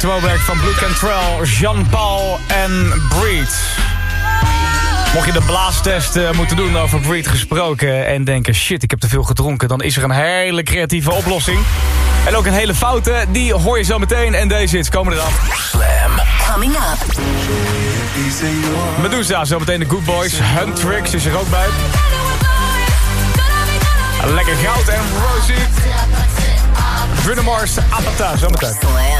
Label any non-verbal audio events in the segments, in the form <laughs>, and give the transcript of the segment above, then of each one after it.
Slam Throwback van Blue Cantrell, Jean-Paul en Breed. Mocht je de blaastest uh, moeten doen over Breed gesproken... en denken, shit, ik heb te veel gedronken... dan is er een hele creatieve oplossing. En ook een hele foute, die hoor je zo meteen. En deze hits komen eraan. Slam. Coming up. Medusa, zo meteen de Good Boys. Huntrix is er ook bij. Lekker goud en Rosie. Bruno Mars, Apata, zometeen. Slam.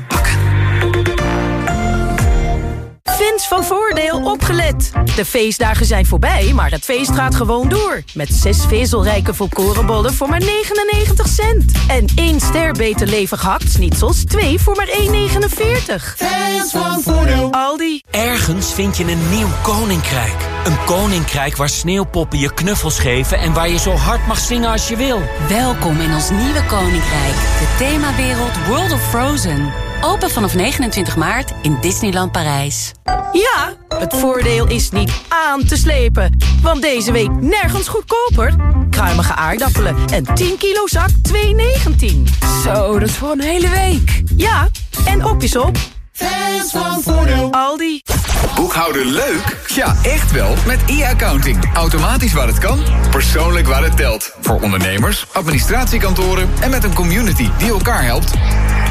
Fans van Voordeel opgelet. De feestdagen zijn voorbij, maar het feest gaat gewoon door. Met zes vezelrijke volkorenbollen voor maar 99 cent. En één ster beter levig hakt zoals twee voor maar 1,49. Fans van Voordeel. Aldi. Ergens vind je een nieuw koninkrijk. Een koninkrijk waar sneeuwpoppen je knuffels geven... en waar je zo hard mag zingen als je wil. Welkom in ons nieuwe koninkrijk. De themawereld World of Frozen. Open vanaf 29 maart in Disneyland Parijs. Ja, het voordeel is niet aan te slepen. Want deze week nergens goedkoper. Kruimige aardappelen en 10 kilo zak 2,19. Zo, dat is voor een hele week. Ja, en op is op. Fans van Voordeel. Aldi. Boekhouden leuk? Ja, echt wel. Met e-accounting. Automatisch waar het kan, persoonlijk waar het telt. Voor ondernemers, administratiekantoren en met een community die elkaar helpt.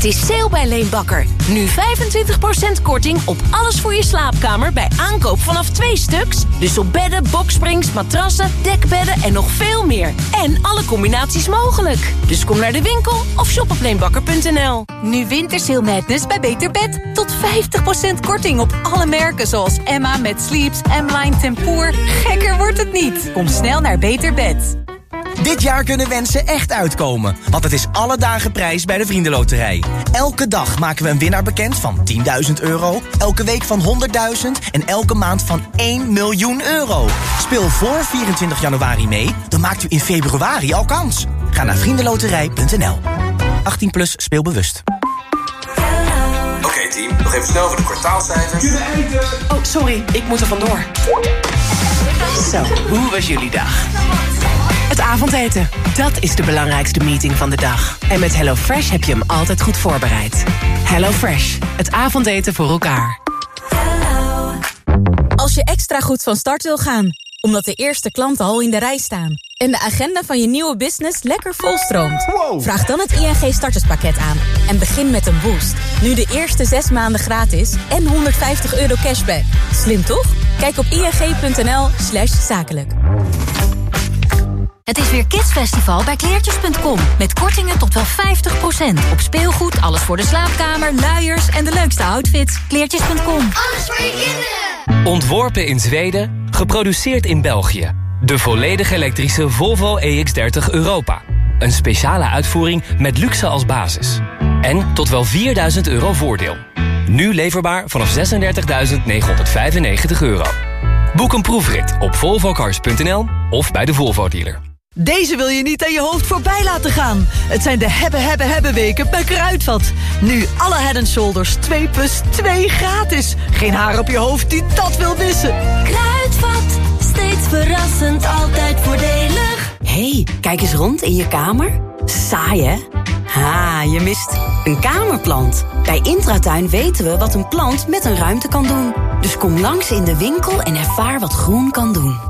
Het is sale bij Leenbakker. Nu 25% korting op alles voor je slaapkamer bij aankoop vanaf twee stuks. Dus op bedden, boksprings, matrassen, dekbedden en nog veel meer. En alle combinaties mogelijk. Dus kom naar de winkel of shop op leenbakker.nl. Nu Wintersale Madness bij Beter Bed. Tot 50% korting op alle merken zoals Emma met Sleeps, M-Line Tempoor. Gekker wordt het niet. Kom snel naar Beter Bed. Dit jaar kunnen wensen echt uitkomen, want het is alle dagen prijs bij de Vriendenloterij. Elke dag maken we een winnaar bekend van 10.000 euro, elke week van 100.000 en elke maand van 1 miljoen euro. Speel voor 24 januari mee, dan maakt u in februari al kans. Ga naar vriendenloterij.nl. 18 plus speelbewust. Oké okay, team, nog even snel voor de kwartaalcijfers. Oh, sorry, ik moet er vandoor. Zo, hoe was jullie dag? Het avondeten, dat is de belangrijkste meeting van de dag. En met HelloFresh heb je hem altijd goed voorbereid. HelloFresh, het avondeten voor elkaar. Als je extra goed van start wil gaan, omdat de eerste klanten al in de rij staan... en de agenda van je nieuwe business lekker volstroomt... vraag dan het ING starterspakket aan en begin met een boost. Nu de eerste zes maanden gratis en 150 euro cashback. Slim toch? Kijk op ing.nl slash zakelijk. Het is weer Kidsfestival bij kleertjes.com. Met kortingen tot wel 50%. Op speelgoed, alles voor de slaapkamer, luiers en de leukste outfits. Kleertjes.com. Alles voor je kinderen. Ontworpen in Zweden, geproduceerd in België. De volledig elektrische Volvo EX30 Europa. Een speciale uitvoering met luxe als basis. En tot wel 4000 euro voordeel. Nu leverbaar vanaf 36.995 euro. Boek een proefrit op volvocars.nl of bij de Volvo dealer. Deze wil je niet aan je hoofd voorbij laten gaan. Het zijn de hebben, hebben, hebben weken bij Kruidvat. Nu alle Head Shoulders 2 plus 2 gratis. Geen haar op je hoofd die dat wil missen. Kruidvat, steeds verrassend, altijd voordelig. hey, kijk eens rond in je kamer. Saai, hè? Ha, je mist een kamerplant. Bij Intratuin weten we wat een plant met een ruimte kan doen. Dus kom langs in de winkel en ervaar wat groen kan doen.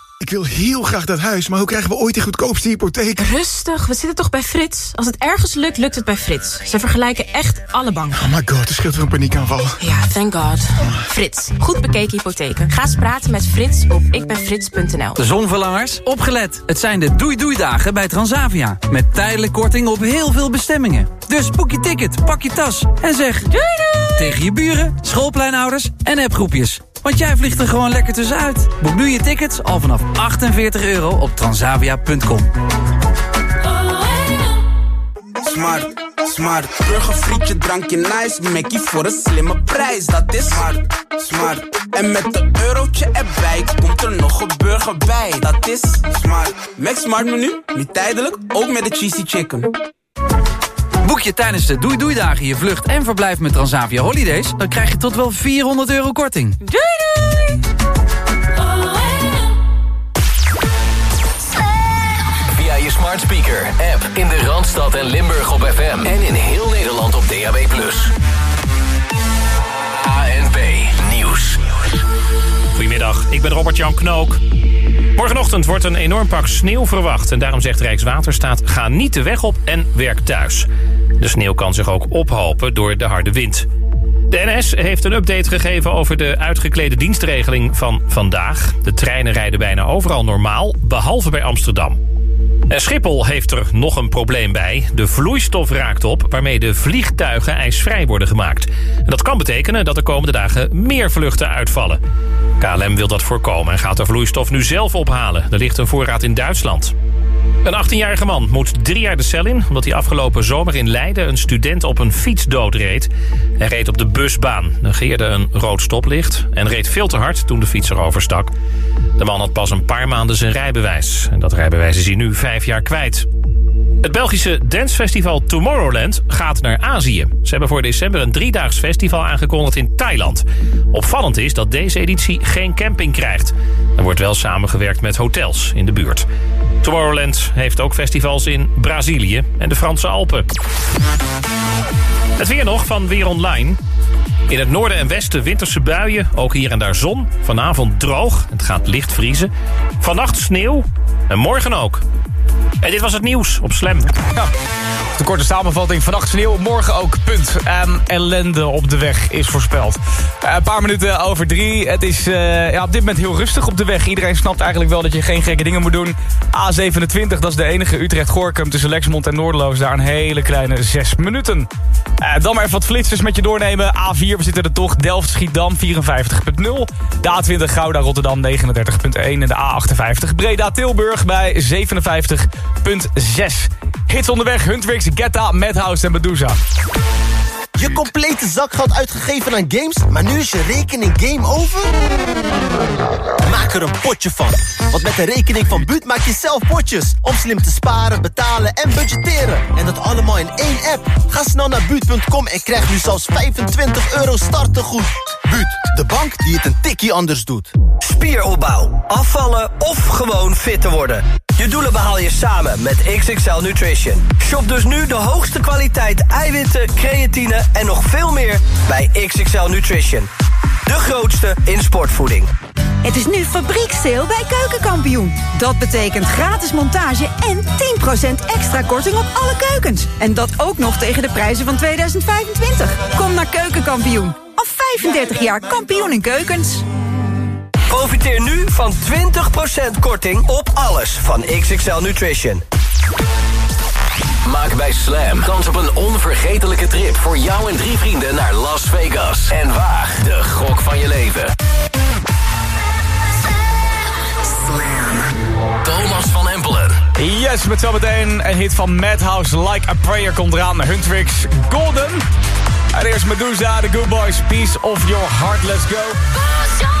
Ik wil heel graag dat huis, maar hoe krijgen we ooit die goedkoopste hypotheek? Rustig, we zitten toch bij Frits? Als het ergens lukt, lukt het bij Frits. Ze vergelijken echt alle banken. Oh my god, er scheelt weer een paniekaanval. Ja, thank god. Frits, goed bekeken hypotheken. Ga eens praten met Frits op ikbenfrits.nl. Zonverlangers, opgelet. Het zijn de doei-doei-dagen bij Transavia. Met tijdelijk korting op heel veel bestemmingen. Dus boek je ticket, pak je tas en zeg... Doei doei! Tegen je buren, schoolpleinouders en appgroepjes. Want jij vliegt er gewoon lekker tussenuit. Boek nu je tickets al vanaf 48 euro op transavia.com. Smart, smart. Burgerfrietje, drankje nice. Mackie voor een slimme prijs. Dat is smart, smart. En met een eurotje erbij komt er nog een burger bij. Dat is smart. Max Smart menu, nu tijdelijk, ook met de cheesy chicken. Boek je tijdens de Doei Doei Dagen je vlucht en verblijf met Transavia Holidays... dan krijg je tot wel 400 euro korting. Doei doei! Via je smart speaker, app in de Randstad en Limburg op FM. En in heel Nederland op DAB+. ANP. Goedemiddag, ik ben Robert-Jan Knook. Morgenochtend wordt een enorm pak sneeuw verwacht. En daarom zegt Rijkswaterstaat, ga niet de weg op en werk thuis. De sneeuw kan zich ook ophopen door de harde wind. De NS heeft een update gegeven over de uitgeklede dienstregeling van vandaag. De treinen rijden bijna overal normaal, behalve bij Amsterdam. En Schiphol heeft er nog een probleem bij. De vloeistof raakt op waarmee de vliegtuigen ijsvrij worden gemaakt. En dat kan betekenen dat de komende dagen meer vluchten uitvallen. KLM wil dat voorkomen en gaat de vloeistof nu zelf ophalen. Er ligt een voorraad in Duitsland. Een 18-jarige man moet drie jaar de cel in... omdat hij afgelopen zomer in Leiden een student op een fiets doodreed. Hij reed op de busbaan, negeerde een rood stoplicht... en reed veel te hard toen de fietser overstak. De man had pas een paar maanden zijn rijbewijs. En dat rijbewijs is hij nu vijf jaar kwijt. Het Belgische dancefestival Tomorrowland gaat naar Azië. Ze hebben voor december een driedaags festival aangekondigd in Thailand. Opvallend is dat deze editie geen camping krijgt. Er wordt wel samengewerkt met hotels in de buurt. Tomorrowland heeft ook festivals in Brazilië en de Franse Alpen. Het weer nog van Weer Online. In het noorden en westen winterse buien, ook hier en daar zon. Vanavond droog, het gaat licht vriezen. Vannacht sneeuw en morgen ook. En dit was het nieuws op Slam. De korte samenvatting. Vannacht sneeuw, morgen ook. Punt. En ellende op de weg is voorspeld. Uh, een paar minuten over drie. Het is uh, ja, op dit moment heel rustig op de weg. Iedereen snapt eigenlijk wel dat je geen gekke dingen moet doen. A27, dat is de enige Utrecht-Gorkum tussen Lexmond en Noordeloos. Daar een hele kleine zes minuten. Uh, dan maar even wat flitsers met je doornemen. A4, we zitten er toch. Delft-Schiedam 54.0. De A20 Gouda-Rotterdam 39.1. En de A58 Breda-Tilburg bij 57.6. Hits onderweg, Huntwix, Getta, Madhouse en Medusa. Je complete zakgeld uitgegeven aan games, maar nu is je rekening game over? Maak er een potje van. Want met de rekening van Buut maak je zelf potjes. Om slim te sparen, betalen en budgetteren. En dat allemaal in één app. Ga snel naar Buut.com en krijg nu zelfs 25 euro startegoed. Buut, de bank die het een tikkie anders doet. Spieropbouw, afvallen of gewoon fit te worden. Je doelen behaal je samen met XXL Nutrition. Shop dus nu de hoogste kwaliteit eiwitten, creatine en nog veel meer bij XXL Nutrition. De grootste in sportvoeding. Het is nu fabrieksteel bij Keukenkampioen. Dat betekent gratis montage en 10% extra korting op alle keukens. En dat ook nog tegen de prijzen van 2025. Kom naar Keukenkampioen. Al 35 jaar kampioen in keukens. Profiteer nu van 20% korting op alles van XXL Nutrition. Maak bij Slam kans op een onvergetelijke trip voor jou en drie vrienden naar Las Vegas. En waag de gok van je leven. Thomas van Empelen. Yes, met zometeen een hit van Madhouse, Like a Prayer komt eraan. Huntrix, Golden. En eerst Medusa, The Good Boys, Piece of Your Heart, Let's Go.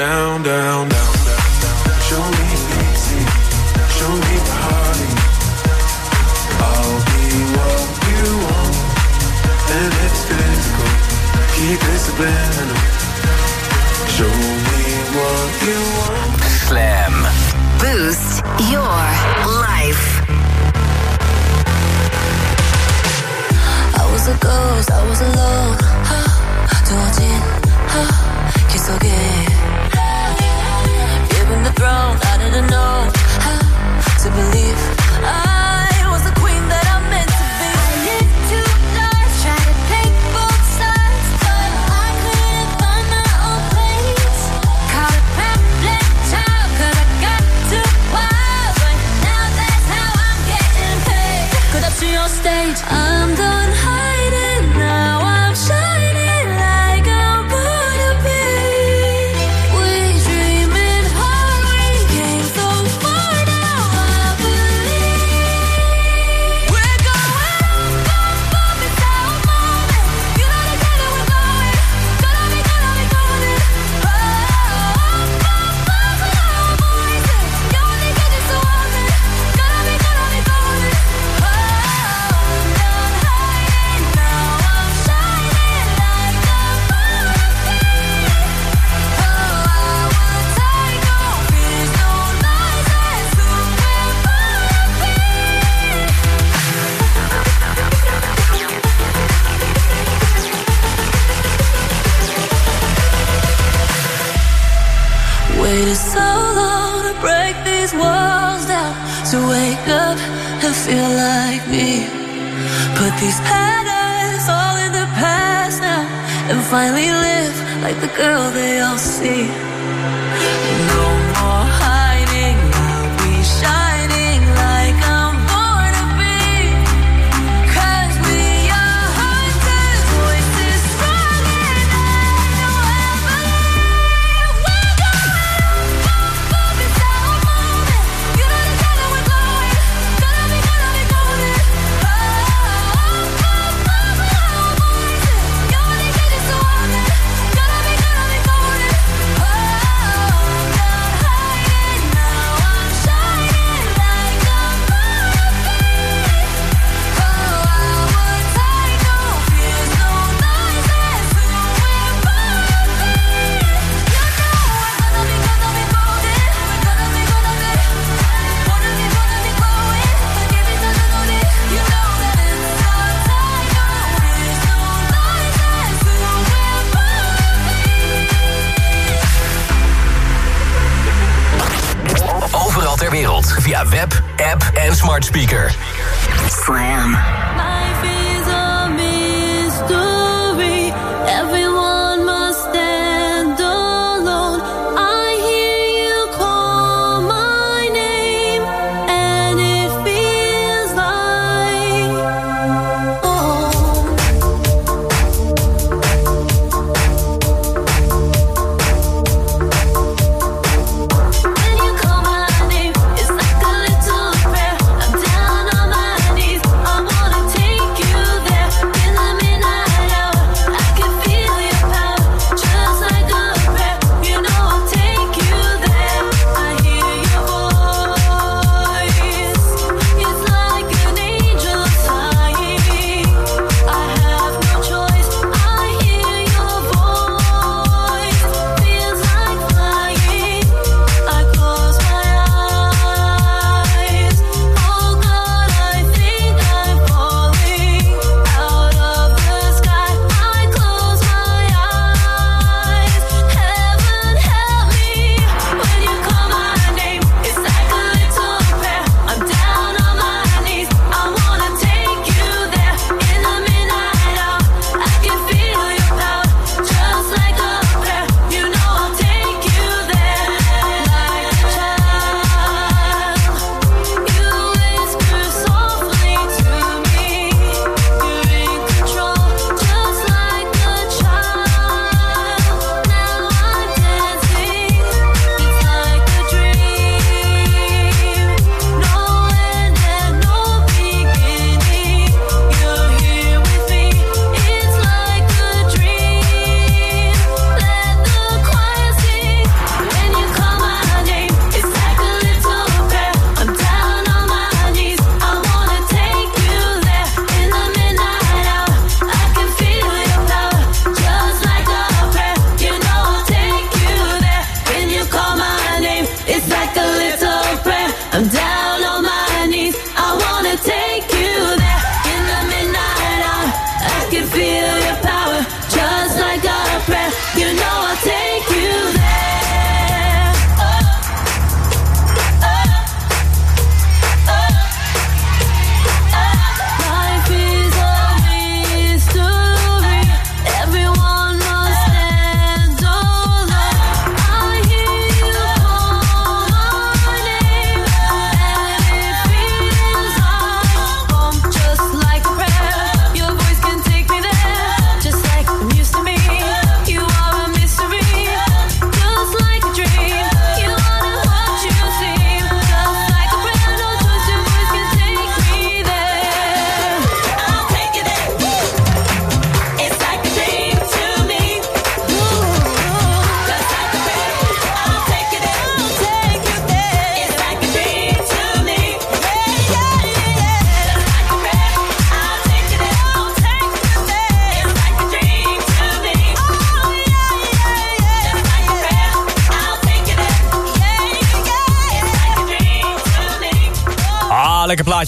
down, down, down. via web, app en smart speaker. Slam.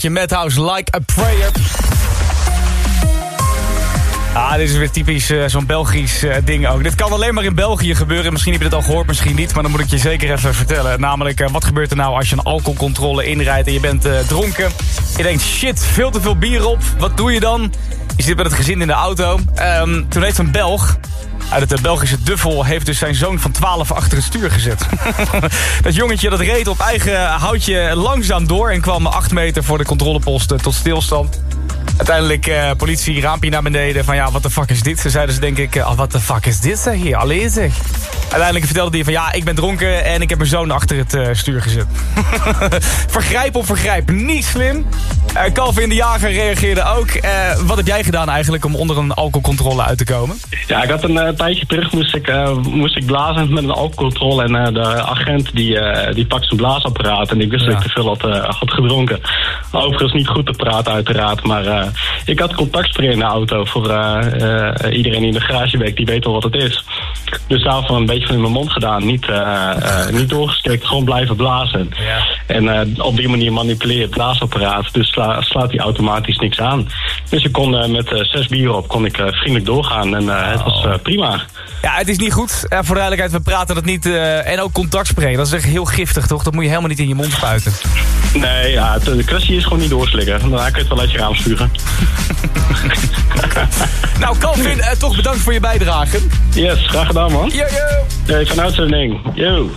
Plaatje. Madhouse, Like a Prayer. Ah, dit is weer typisch uh, zo'n Belgisch uh, ding ook. Dit kan alleen maar in België gebeuren. Misschien heb je het al gehoord, misschien niet. Maar dan moet ik je zeker even vertellen. Namelijk, uh, wat gebeurt er nou als je een alcoholcontrole inrijdt... en je bent dronken? Je denkt, shit, veel te veel bier op. Wat doe je dan? Je zit met het gezin in de auto. Um, toen heeft een Belg uit het Belgische Duffel heeft dus zijn zoon van 12 achter het stuur gezet. <laughs> dat jongetje dat reed op eigen houtje langzaam door... en kwam 8 meter voor de controlepost tot stilstand. Uiteindelijk uh, politie, raampje naar beneden. Van ja, wat de fuck is dit? Ze zeiden ze denk ik, uh, wat de fuck is dit zeg hier? Allee zeg. Uiteindelijk vertelde hij van ja, ik ben dronken en ik heb mijn zoon achter het uh, stuur gezet. <laughs> vergrijp op vergrijp, niet slim. Uh, Calvin de Jager reageerde ook. wat heb jij gedaan eigenlijk om onder een alcoholcontrole uit te komen? Ja, ik had een tijdje terug moest ik, moest ik blazen met een alcoholcontrole. En de agent die, die pakt zijn blaasapparaat. En ik wist ja. dat ik te veel had, had gedronken. Overigens niet goed te praten uiteraard, maar ik had contactspray in de auto voor iedereen die in de garage werkt. Die weet al wat het is. Dus daarvan een beetje van in mijn mond gedaan. Niet, niet gewoon blijven blazen. Ja. En op die manier manipuleer het blaasapparaat. Dus sla, slaat hij automatisch niks aan. Dus ik kon met zes bieren op kon ik vriendelijk doorgaan. En het was prima. Ja, het is niet goed. voor de duidelijkheid, we praten dat niet. en ook contactspray, dat is echt heel giftig, toch? Dat moet je helemaal niet in je mond spuiten. Nee, ja, de kwestie is gewoon niet doorslikken. Dan kun je het wel uit je raam spugen. <laughs> nou, Calvin, toch bedankt voor je bijdrage. Yes, graag gedaan, man. Yo, yo. Nee, van uitzending. Yo.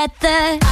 At the.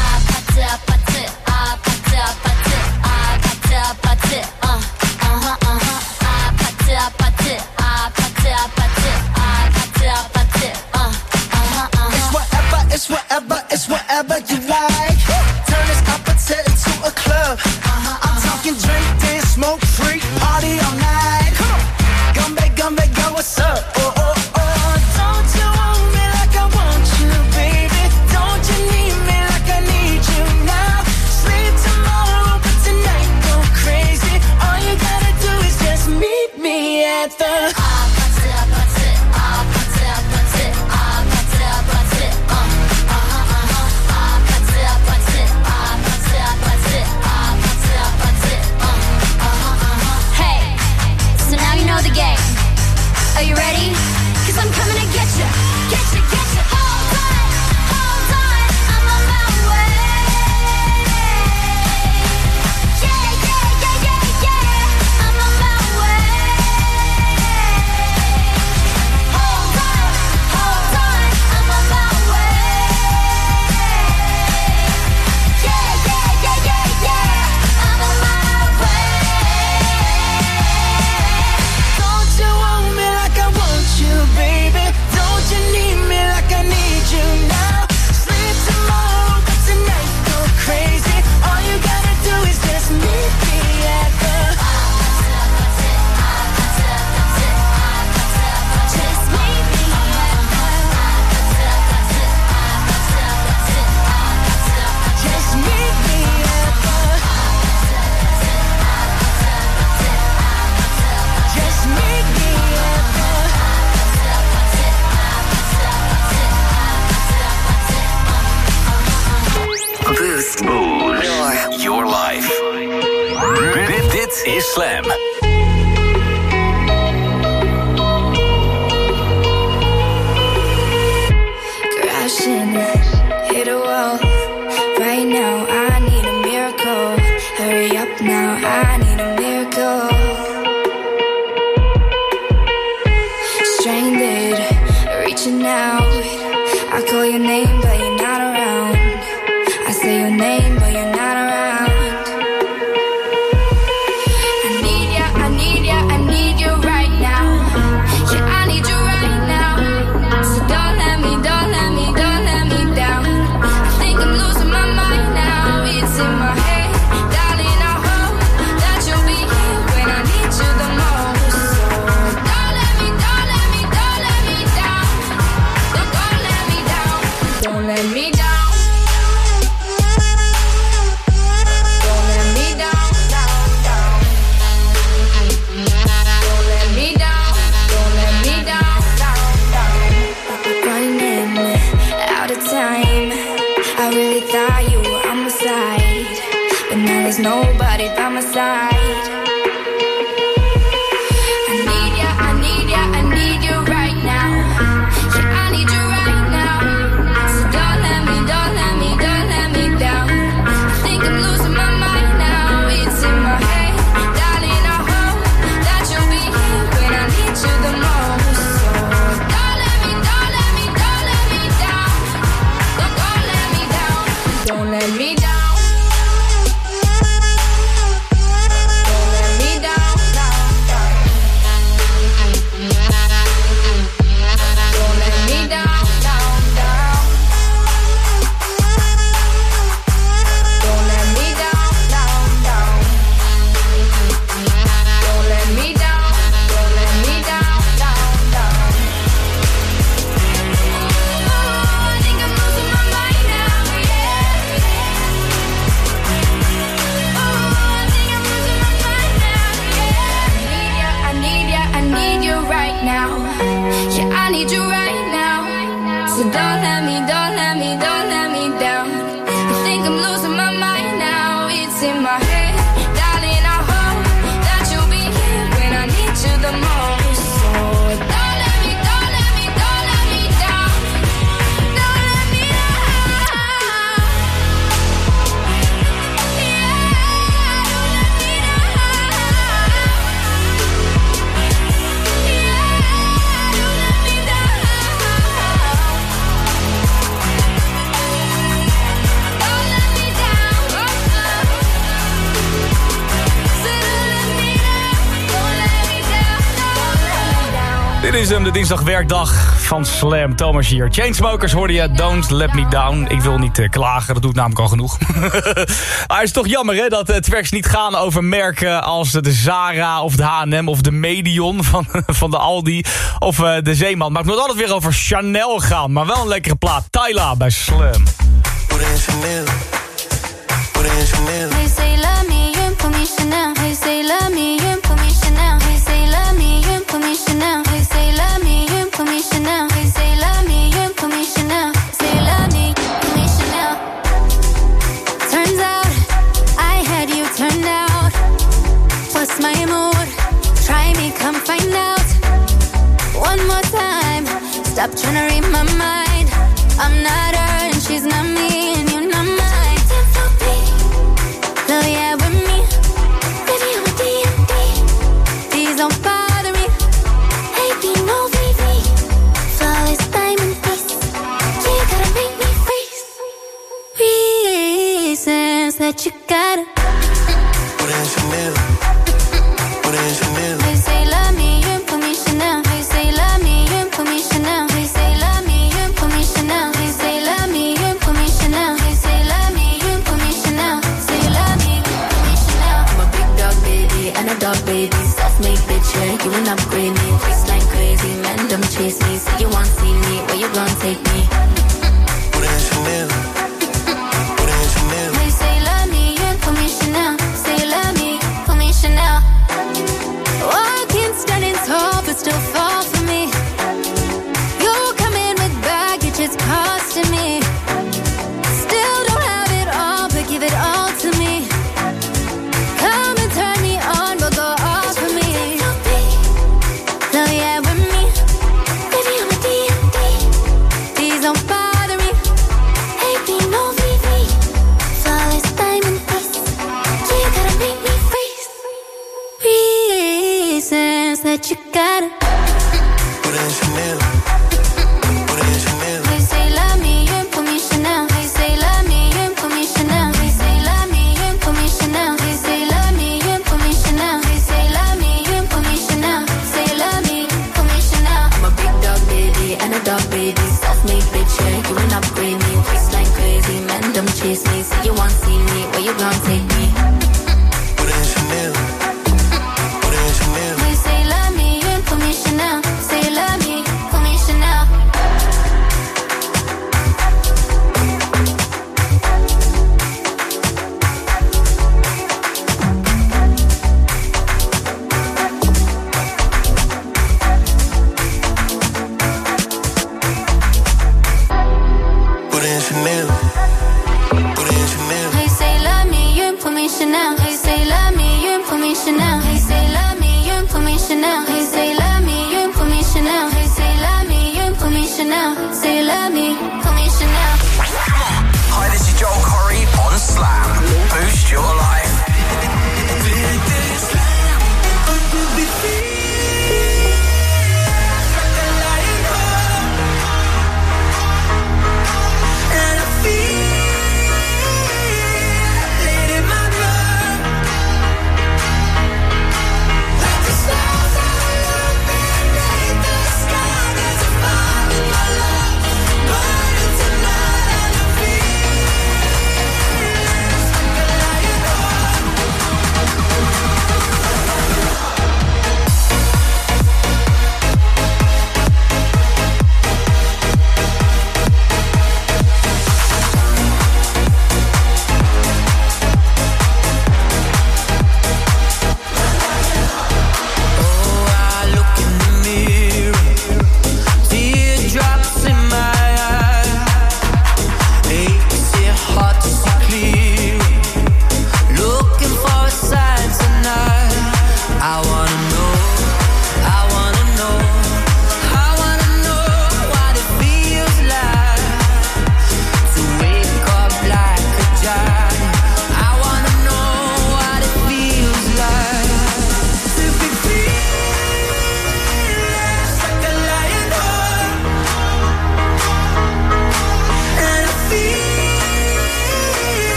dinsdag werkdag van Slam. Thomas hier. Chainsmokers hoorde je. Don't let me down. Ik wil niet eh, klagen. Dat doet namelijk al genoeg. maar <laughs> ah, het is toch jammer hè, dat eh, het werks niet gaan over merken als de Zara of de H&M of de Medion van, <laughs> van de Aldi of eh, de Zeeman. Maar het moet altijd weer over Chanel gaan. Maar wel een lekkere plaat. Tyla bij Slam. Hey, commissioner. Love me, you're. Say love me. Turns out I had you turned out. What's my mood? Try me, come find out. One more time. Stop trying to read my mind. I'm not her and she's not me. you gotta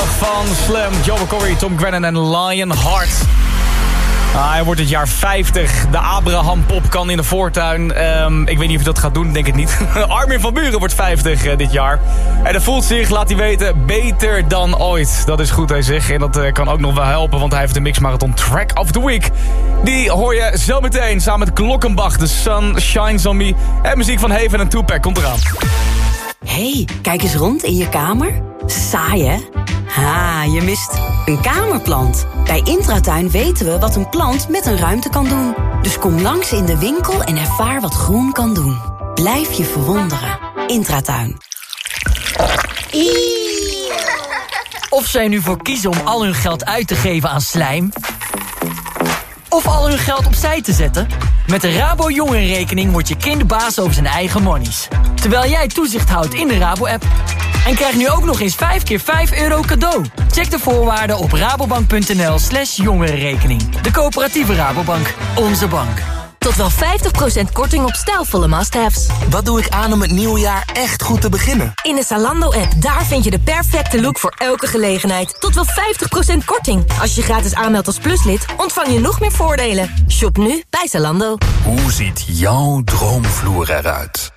van Slam, Joe Corey, Tom Grennan en Lionheart. Ah, hij wordt het jaar 50. De Abraham Pop kan in de voortuin. Ehm, ik weet niet of hij dat gaat doen, denk ik niet. <laughs> Armin van Buren wordt 50 eh, dit jaar. En hij voelt zich, laat hij weten, beter dan ooit. Dat is goed, hij zegt. En dat eh, kan ook nog wel helpen, want hij heeft de mixmarathon Track of the Week. Die hoor je zo meteen samen met Klokkenbach, The Sun Shines on Me. En muziek van Haven en Tupac komt eraan. hey, kijk eens rond in je kamer. Saai, hè? Ha, je mist een kamerplant. Bij Intratuin weten we wat een plant met een ruimte kan doen. Dus kom langs in de winkel en ervaar wat groen kan doen. Blijf je verwonderen. Intratuin. Of zij nu voor kiezen om al hun geld uit te geven aan slijm... of al hun geld opzij te zetten... met de Rabo Jongerenrekening wordt je kind baas over zijn eigen monies. Terwijl jij toezicht houdt in de Rabo-app. En krijg nu ook nog eens 5 keer 5 euro cadeau. Check de voorwaarden op rabobank.nl slash jongerenrekening. De coöperatieve Rabobank. Onze bank. Tot wel 50% korting op stijlvolle must-haves. Wat doe ik aan om het nieuwe jaar echt goed te beginnen? In de Zalando-app, daar vind je de perfecte look voor elke gelegenheid. Tot wel 50% korting. Als je gratis aanmeldt als pluslid, ontvang je nog meer voordelen. Shop nu bij Zalando. Hoe ziet jouw droomvloer eruit?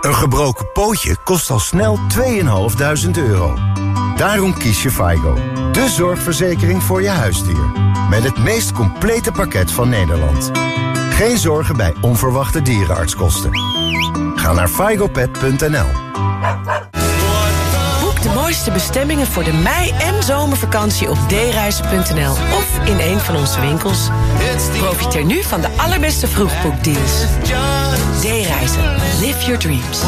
Een gebroken pootje kost al snel 2.500 euro. Daarom kies je FIGO, de zorgverzekering voor je huisdier. Met het meest complete pakket van Nederland. Geen zorgen bij onverwachte dierenartskosten. Ga naar figopet.nl De mooiste bestemmingen voor de mei- en zomervakantie op dereizen.nl of in een van onze winkels. Profiteer nu van de allerbeste vroegboekdeals. D-reizen. Live your dreams.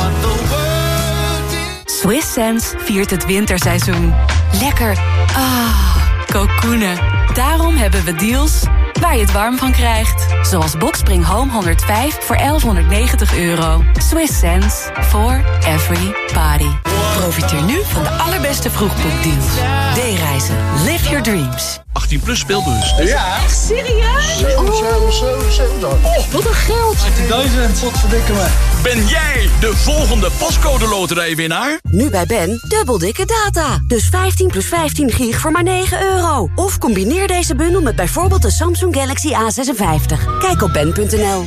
Swiss Sense viert het winterseizoen. Lekker. Ah, kokoenen. Daarom hebben we deals waar je het warm van krijgt. Zoals Boxspring Home 105 voor 1190 euro. Swiss Sense for every body. Profiteer nu van de allerbeste vroegboekdeals. D-reizen. Live your dreams. 18 plus speelbus. Ja. Echt serieus? Oh, wat een geld. 18.000. Wat verdikken me. Ben jij de volgende pascode loterijwinnaar? Nu bij Ben, dubbel dikke data. Dus 15 plus 15 gig voor maar 9 euro. Of combineer deze bundel met bijvoorbeeld de Samsung Galaxy A56. Kijk op ben.nl.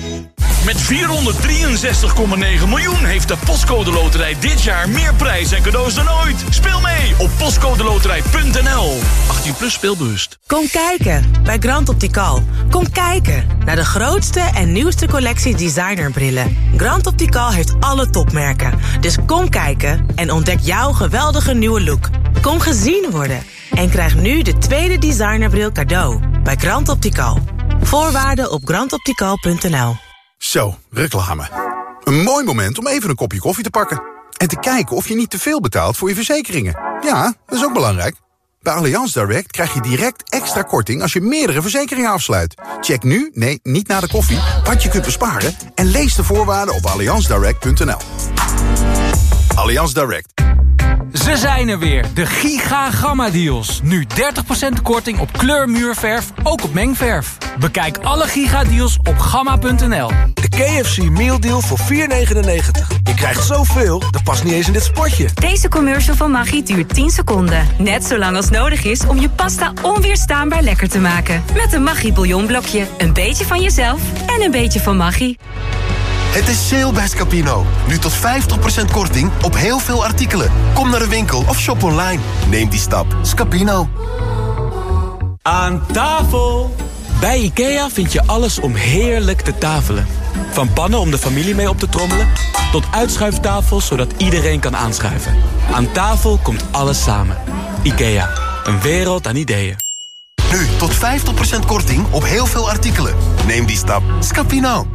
Met 463,9 miljoen heeft de Postcode Loterij dit jaar meer prijs en cadeaus dan ooit. Speel mee op postcodeloterij.nl. 18 plus speelbewust. Kom kijken bij Grand Optical. Kom kijken naar de grootste en nieuwste collectie designerbrillen. Grand Optical heeft alle topmerken. Dus kom kijken en ontdek jouw geweldige nieuwe look. Kom gezien worden en krijg nu de tweede designerbril cadeau bij Grand Optical. Voorwaarden op grandoptical.nl. Zo, reclame. Een mooi moment om even een kopje koffie te pakken. En te kijken of je niet te veel betaalt voor je verzekeringen. Ja, dat is ook belangrijk. Bij Allianz Direct krijg je direct extra korting als je meerdere verzekeringen afsluit. Check nu, nee, niet na de koffie, wat je kunt besparen... en lees de voorwaarden op allianzdirect.nl. Allianz Direct. Ze zijn er weer, de Giga Gamma Deals. Nu 30% korting op kleurmuurverf, ook op mengverf. Bekijk alle Giga Deals op gamma.nl. De KFC Meal Deal voor 4,99. Je krijgt zoveel, dat past niet eens in dit spotje. Deze commercial van Maggi duurt 10 seconden. Net zo lang als nodig is om je pasta onweerstaanbaar lekker te maken. Met een Maggi bouillonblokje. Een beetje van jezelf en een beetje van Maggi. Het is sale bij Scapino. Nu tot 50% korting op heel veel artikelen. Kom naar de winkel of shop online. Neem die stap. Scapino. Aan tafel! Bij IKEA vind je alles om heerlijk te tafelen. Van pannen om de familie mee op te trommelen... tot uitschuiftafels zodat iedereen kan aanschuiven. Aan tafel komt alles samen. IKEA, een wereld aan ideeën. Nu tot 50% korting op heel veel artikelen. Neem die stap. Scapino.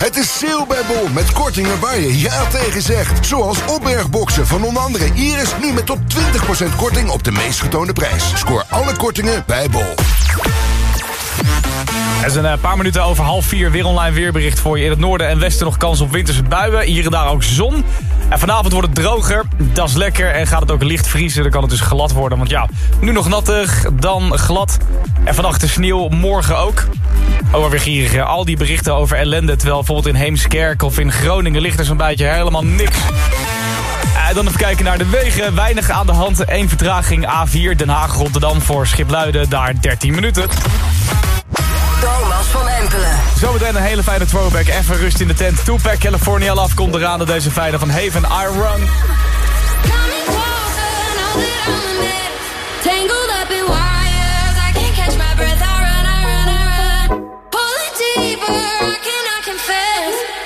Het is sale bij Bol met kortingen waar je ja tegen zegt. Zoals opbergboxen van onder andere Iris nu met tot 20% korting op de meest getoonde prijs. Scoor alle kortingen bij Bol. Er zijn een paar minuten over half vier weer online weerbericht voor je. In het noorden en westen nog kans op winterse buien. Hier en daar ook zon. En vanavond wordt het droger. Dat is lekker. En gaat het ook licht vriezen. Dan kan het dus glad worden. Want ja, nu nog nattig, dan glad. En vannacht de sneeuw, morgen ook. Oh, weer gierig. Al die berichten over ellende. Terwijl bijvoorbeeld in Heemskerk of in Groningen ligt er zo'n beetje helemaal niks. En dan even kijken naar de wegen. Weinig aan de hand. Eén vertraging A4 Den Haag-Rotterdam voor Schipluiden. Daar 13 minuten. Thomas van Empelen. Zometeen een hele fijne throwback. Even rust in de tent. Tupac, California Love komt eraan. Deze fijne van Haven, Iron. Tangled up in wires, I can't catch my breath. I run, I run, I run. Pulling deeper, I cannot confess.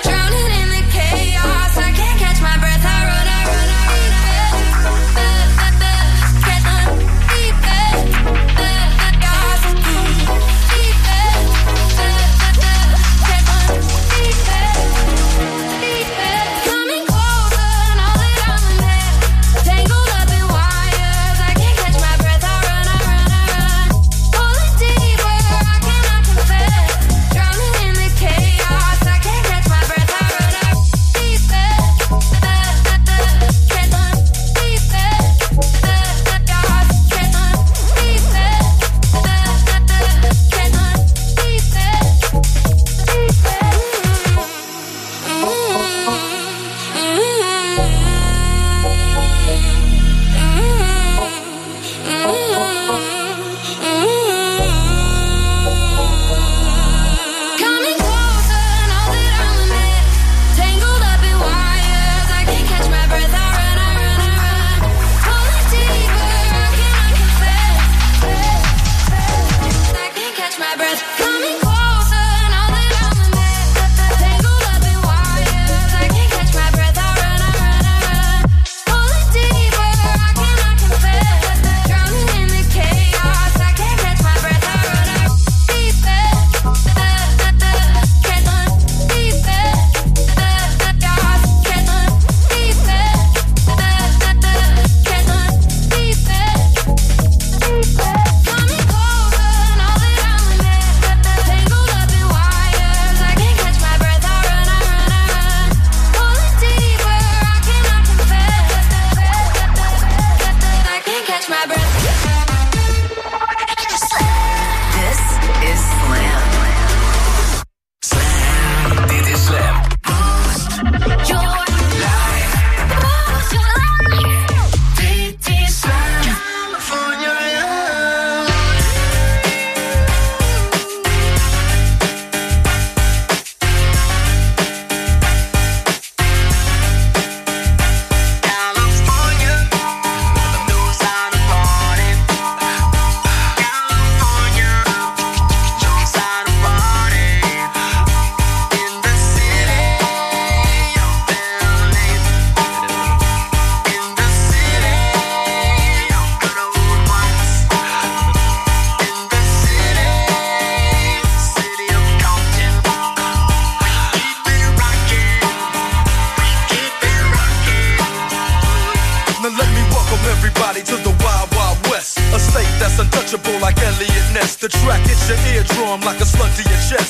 Your eardrum like a slug to your chest.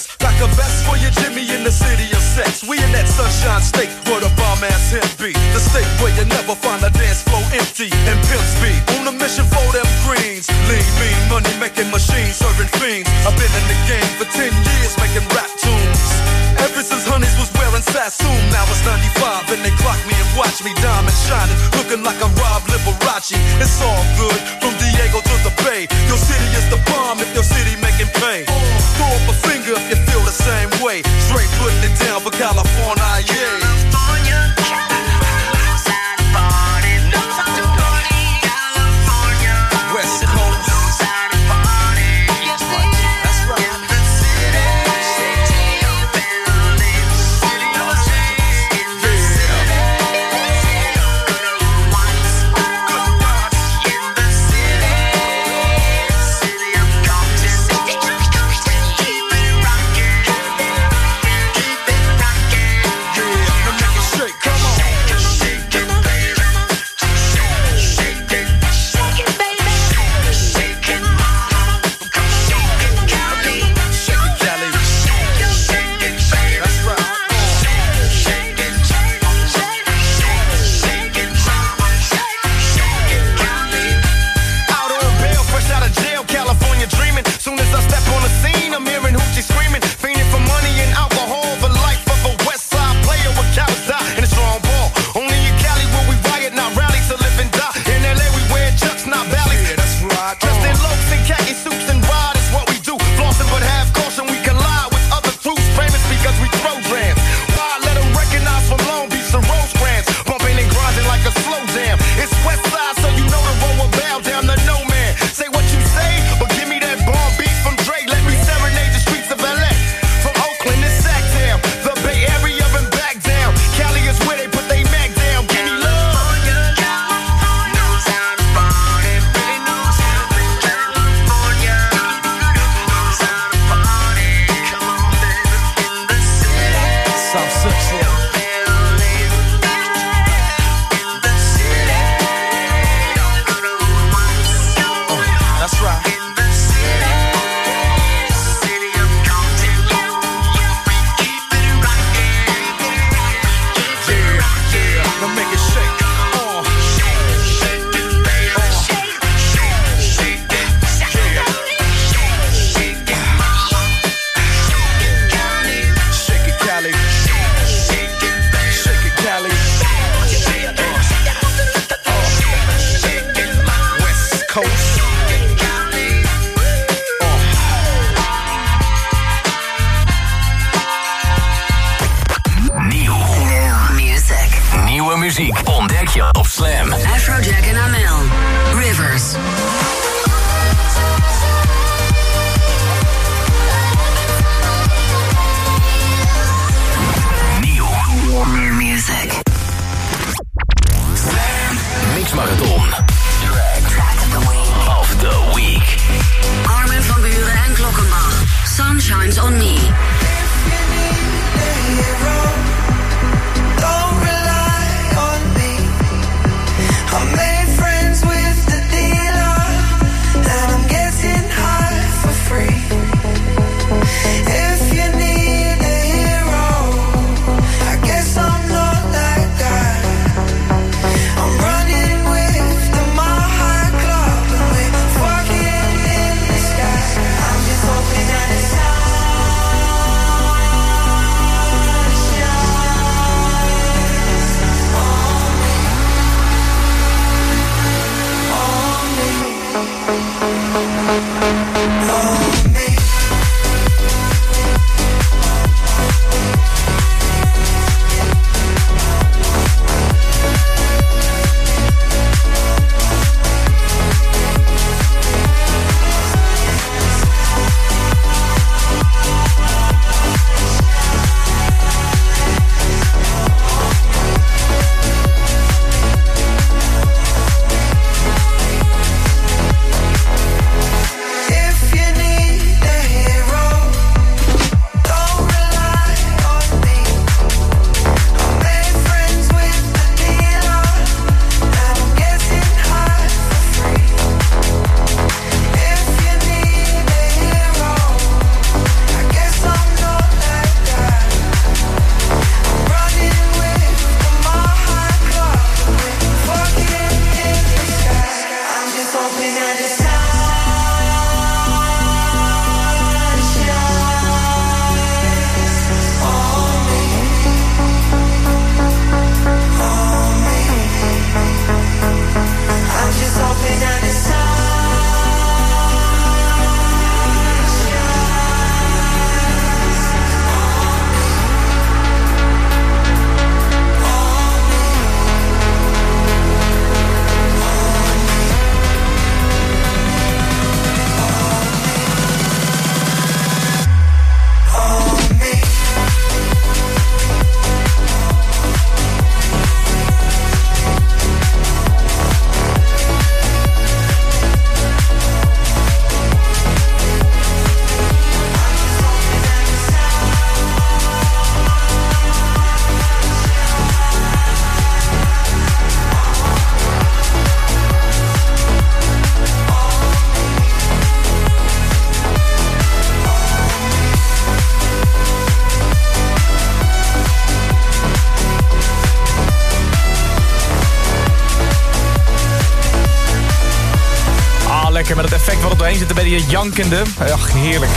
Die jankende. Ach, heerlijk.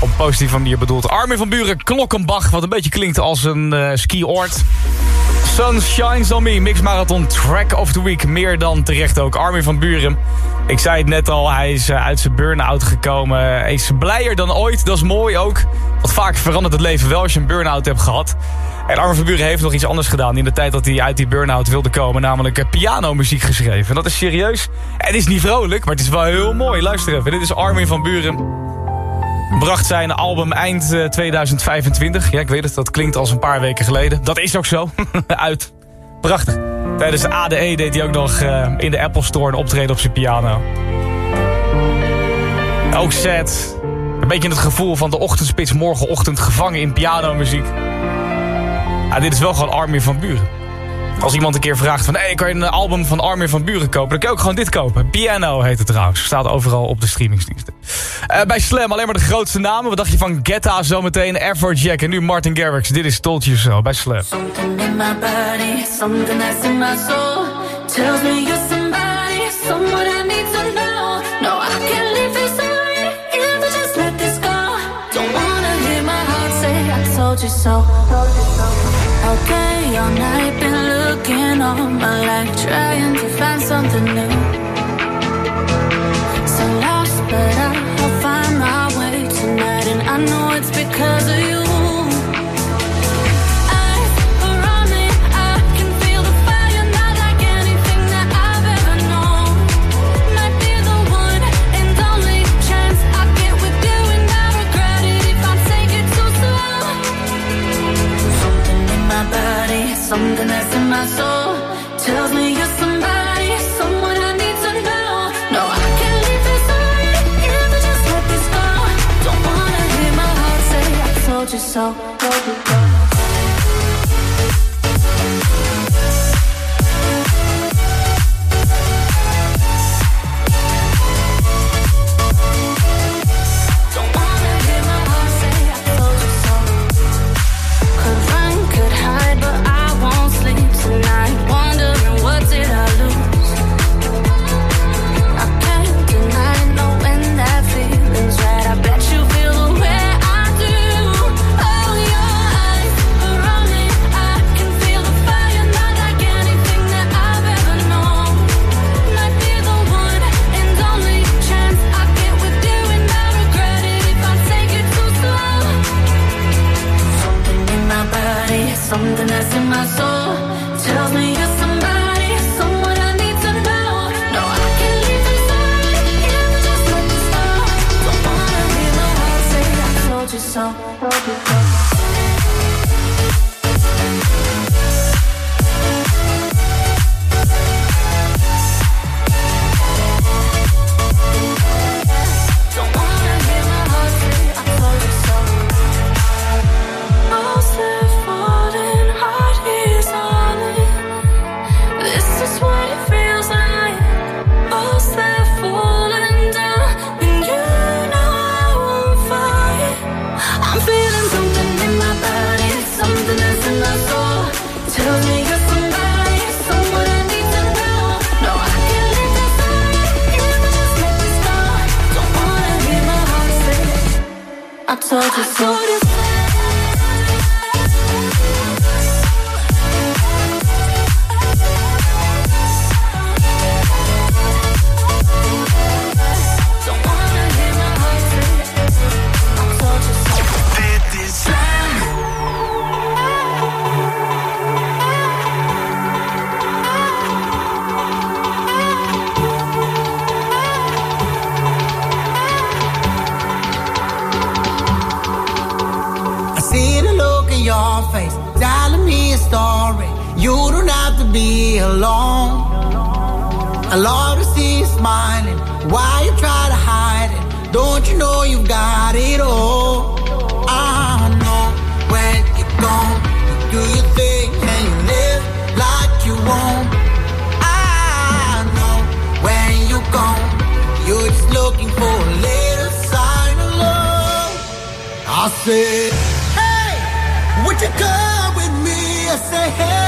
Op positieve manier bedoeld. Armin van Buren, Klokkenbach, wat een beetje klinkt als een uh, skioord. Sun Shines On Me, Mix Marathon Track of the Week. Meer dan terecht ook. Armin van Buren. Ik zei het net al, hij is uh, uit zijn burn-out gekomen. Hij is blijer dan ooit, dat is mooi ook. Want vaak verandert het leven wel als je een burn-out hebt gehad. En Armin van Buren heeft nog iets anders gedaan in de tijd dat hij uit die burn-out wilde komen. Namelijk uh, pianomuziek geschreven. En dat is serieus. En is niet vrolijk, maar het is wel heel mooi. Luister even, dit is Armin van Buren. Bracht zijn album eind uh, 2025. Ja, ik weet het, dat klinkt als een paar weken geleden. Dat is ook zo. <laughs> Uit. Prachtig. Tijdens de ADE deed hij ook nog uh, in de Apple Store een optreden op zijn piano. Ook sad. Een beetje het gevoel van de ochtendspits morgenochtend gevangen in pianomuziek. Ja, dit is wel gewoon Armin van Buren. Als iemand een keer vraagt van... Hey, kan je een album van Armin van Buren kopen? Dan kan je ook gewoon dit kopen. Piano heet het trouwens. Staat overal op de streamingsdiensten. Uh, bij Slam alleen maar de grootste namen. Wat dacht je van Getta zometeen? Jack en nu Martin Garrix. Dit is Told You So bij Slam. Something in my body, something that's in my soul Tells me you're somebody, someone I need to know No, I can't leave this alone if I just let this go Don't wanna hear my heart say I told you so Okay, all night been looking all my life Trying to find something new. So lost, but I'll find my way tonight And I know it's because of you Something that's in my soul tells me you're somebody, someone I need to know. No, I can't leave this alone if I just let this go. Don't wanna hear my heart say I told you so. Told you so. said, Hey, would you come with me? I say Hey.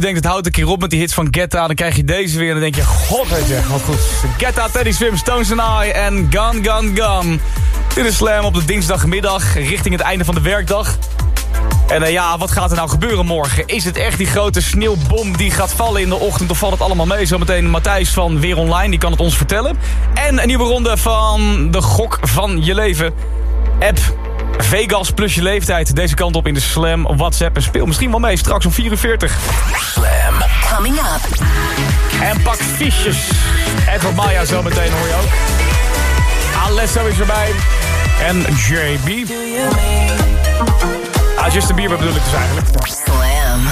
Je denkt het houdt een keer op met die hits van Getta... dan krijg je deze weer en dan denk je, god wat goed. Getta, Teddy Swim, Stones and I en Gun Gun Gun. Dit is Slam op de dinsdagmiddag richting het einde van de werkdag. En eh, ja, wat gaat er nou gebeuren morgen? Is het echt die grote sneeuwbom die gaat vallen in de ochtend... of valt het allemaal mee? Zometeen Matthijs van Weer Online, die kan het ons vertellen. En een nieuwe ronde van de gok van je leven. App Vegas plus je leeftijd. Deze kant op in de Slam op WhatsApp. En speel misschien wel mee straks om 44. Slam. Coming up. En pak fiches. Edward Maya zometeen hoor je ook. Alesso is erbij. En JB. Ah, Justin Bieber bedoel ik dus eigenlijk. Slam.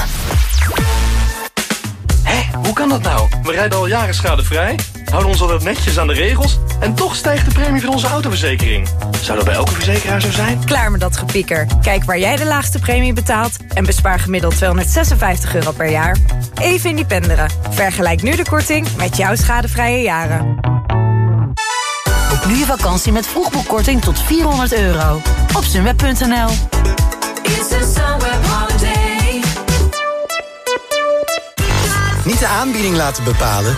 Hé, hoe kan dat nou? We rijden al jaren schadevrij, houden ons altijd netjes aan de regels... en toch stijgt de premie van onze autoverzekering. Zou dat bij elke verzekeraar zo zijn? Klaar met dat gepieker. Kijk waar jij de laagste premie betaalt... en bespaar gemiddeld 256 euro per jaar. Even independeren. Vergelijk nu de korting met jouw schadevrije jaren. Boek nu je vakantie met vroegboekkorting tot 400 euro. Op sunweb.nl Niet de aanbieding laten bepalen,